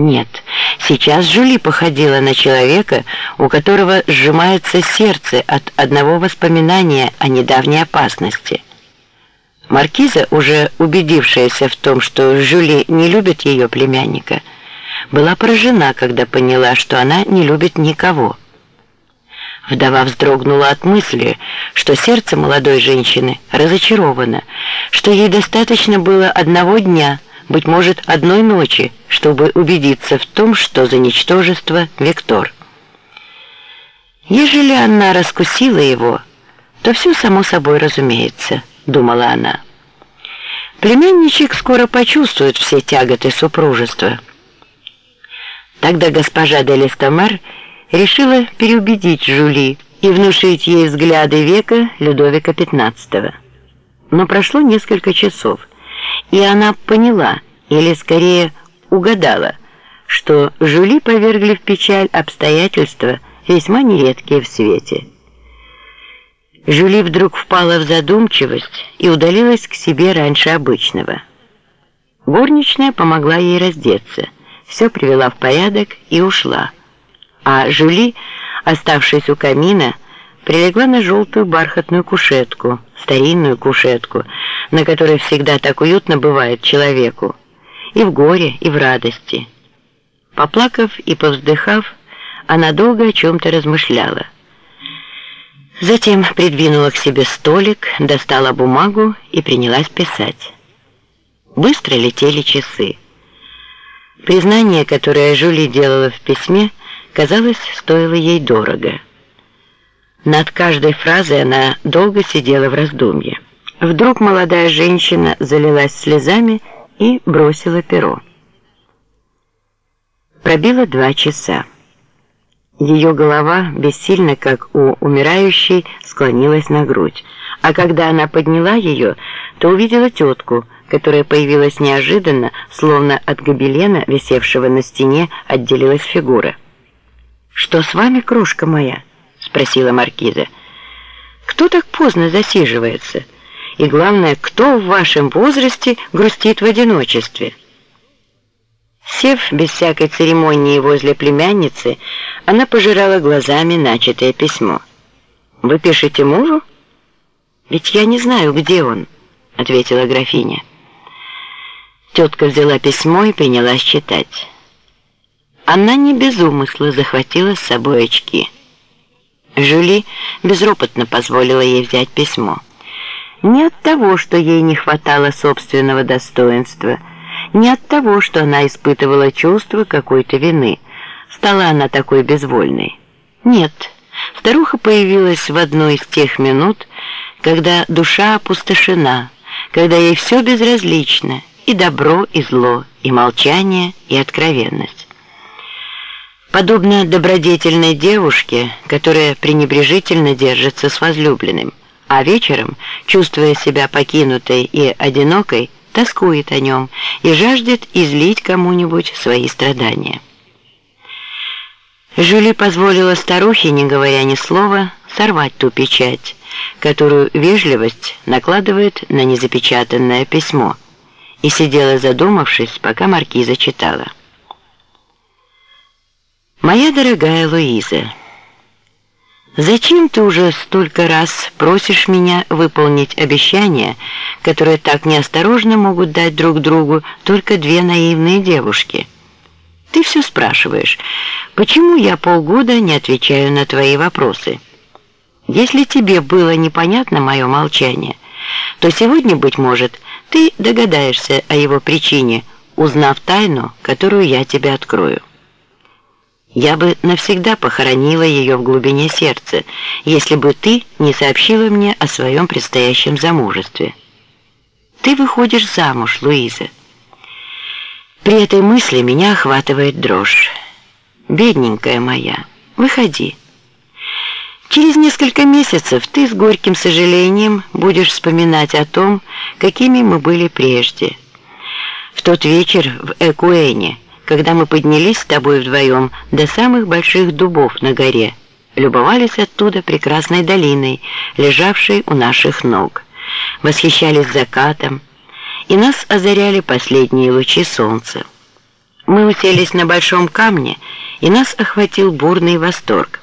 Нет, сейчас Жюли походила на человека, у которого сжимается сердце от одного воспоминания о недавней опасности. Маркиза, уже убедившаяся в том, что Жюли не любит ее племянника, была поражена, когда поняла, что она не любит никого. Вдова вздрогнула от мысли, что сердце молодой женщины разочаровано, что ей достаточно было одного дня – быть может, одной ночи, чтобы убедиться в том, что за ничтожество Виктор. Ежели она раскусила его, то все само собой разумеется, думала она. Племянничек скоро почувствует все тяготы супружества. Тогда госпожа де Лестомар решила переубедить Жули и внушить ей взгляды века Людовика XV. Но прошло несколько часов, и она поняла, или скорее угадала, что Жюли повергли в печаль обстоятельства, весьма нередкие в свете. Жюли вдруг впала в задумчивость и удалилась к себе раньше обычного. Горничная помогла ей раздеться, все привела в порядок и ушла. А Жюли, оставшись у камина, прилегла на желтую бархатную кушетку, старинную кушетку, на которой всегда так уютно бывает человеку, и в горе, и в радости. Поплакав и повздыхав, она долго о чем-то размышляла. Затем придвинула к себе столик, достала бумагу и принялась писать. Быстро летели часы. Признание, которое Жюли делала в письме, казалось, стоило ей дорого. Над каждой фразой она долго сидела в раздумье. Вдруг молодая женщина залилась слезами и бросила перо. Пробило два часа. Ее голова, бессильно, как у умирающей, склонилась на грудь, а когда она подняла ее, то увидела тетку, которая появилась неожиданно, словно от гобелена, висевшего на стене, отделилась фигура. «Что с вами, крошка моя?» — спросила маркиза. «Кто так поздно засиживается?» И главное, кто в вашем возрасте грустит в одиночестве? Сев без всякой церемонии возле племянницы, она пожирала глазами начатое письмо. «Вы пишете мужу?» «Ведь я не знаю, где он», — ответила графиня. Тетка взяла письмо и принялась читать. Она не без умысла захватила с собой очки. Жюли безропотно позволила ей взять письмо. Не от того, что ей не хватало собственного достоинства, не от того, что она испытывала чувство какой-то вины. Стала она такой безвольной. Нет, старуха появилась в одной из тех минут, когда душа опустошена, когда ей все безразлично, и добро, и зло, и молчание, и откровенность. Подобно добродетельной девушке, которая пренебрежительно держится с возлюбленным, а вечером, чувствуя себя покинутой и одинокой, тоскует о нем и жаждет излить кому-нибудь свои страдания. Жюли позволила старухе, не говоря ни слова, сорвать ту печать, которую вежливость накладывает на незапечатанное письмо, и сидела задумавшись, пока маркиза читала. «Моя дорогая Луиза», Зачем ты уже столько раз просишь меня выполнить обещания, которые так неосторожно могут дать друг другу только две наивные девушки? Ты все спрашиваешь, почему я полгода не отвечаю на твои вопросы? Если тебе было непонятно мое молчание, то сегодня, быть может, ты догадаешься о его причине, узнав тайну, которую я тебе открою. Я бы навсегда похоронила ее в глубине сердца, если бы ты не сообщила мне о своем предстоящем замужестве. Ты выходишь замуж, Луиза. При этой мысли меня охватывает дрожь. Бедненькая моя, выходи. Через несколько месяцев ты с горьким сожалением будешь вспоминать о том, какими мы были прежде. В тот вечер в Экуэне – когда мы поднялись с тобой вдвоем до самых больших дубов на горе, любовались оттуда прекрасной долиной, лежавшей у наших ног, восхищались закатом, и нас озаряли последние лучи солнца. Мы уселись на большом камне, и нас охватил бурный восторг.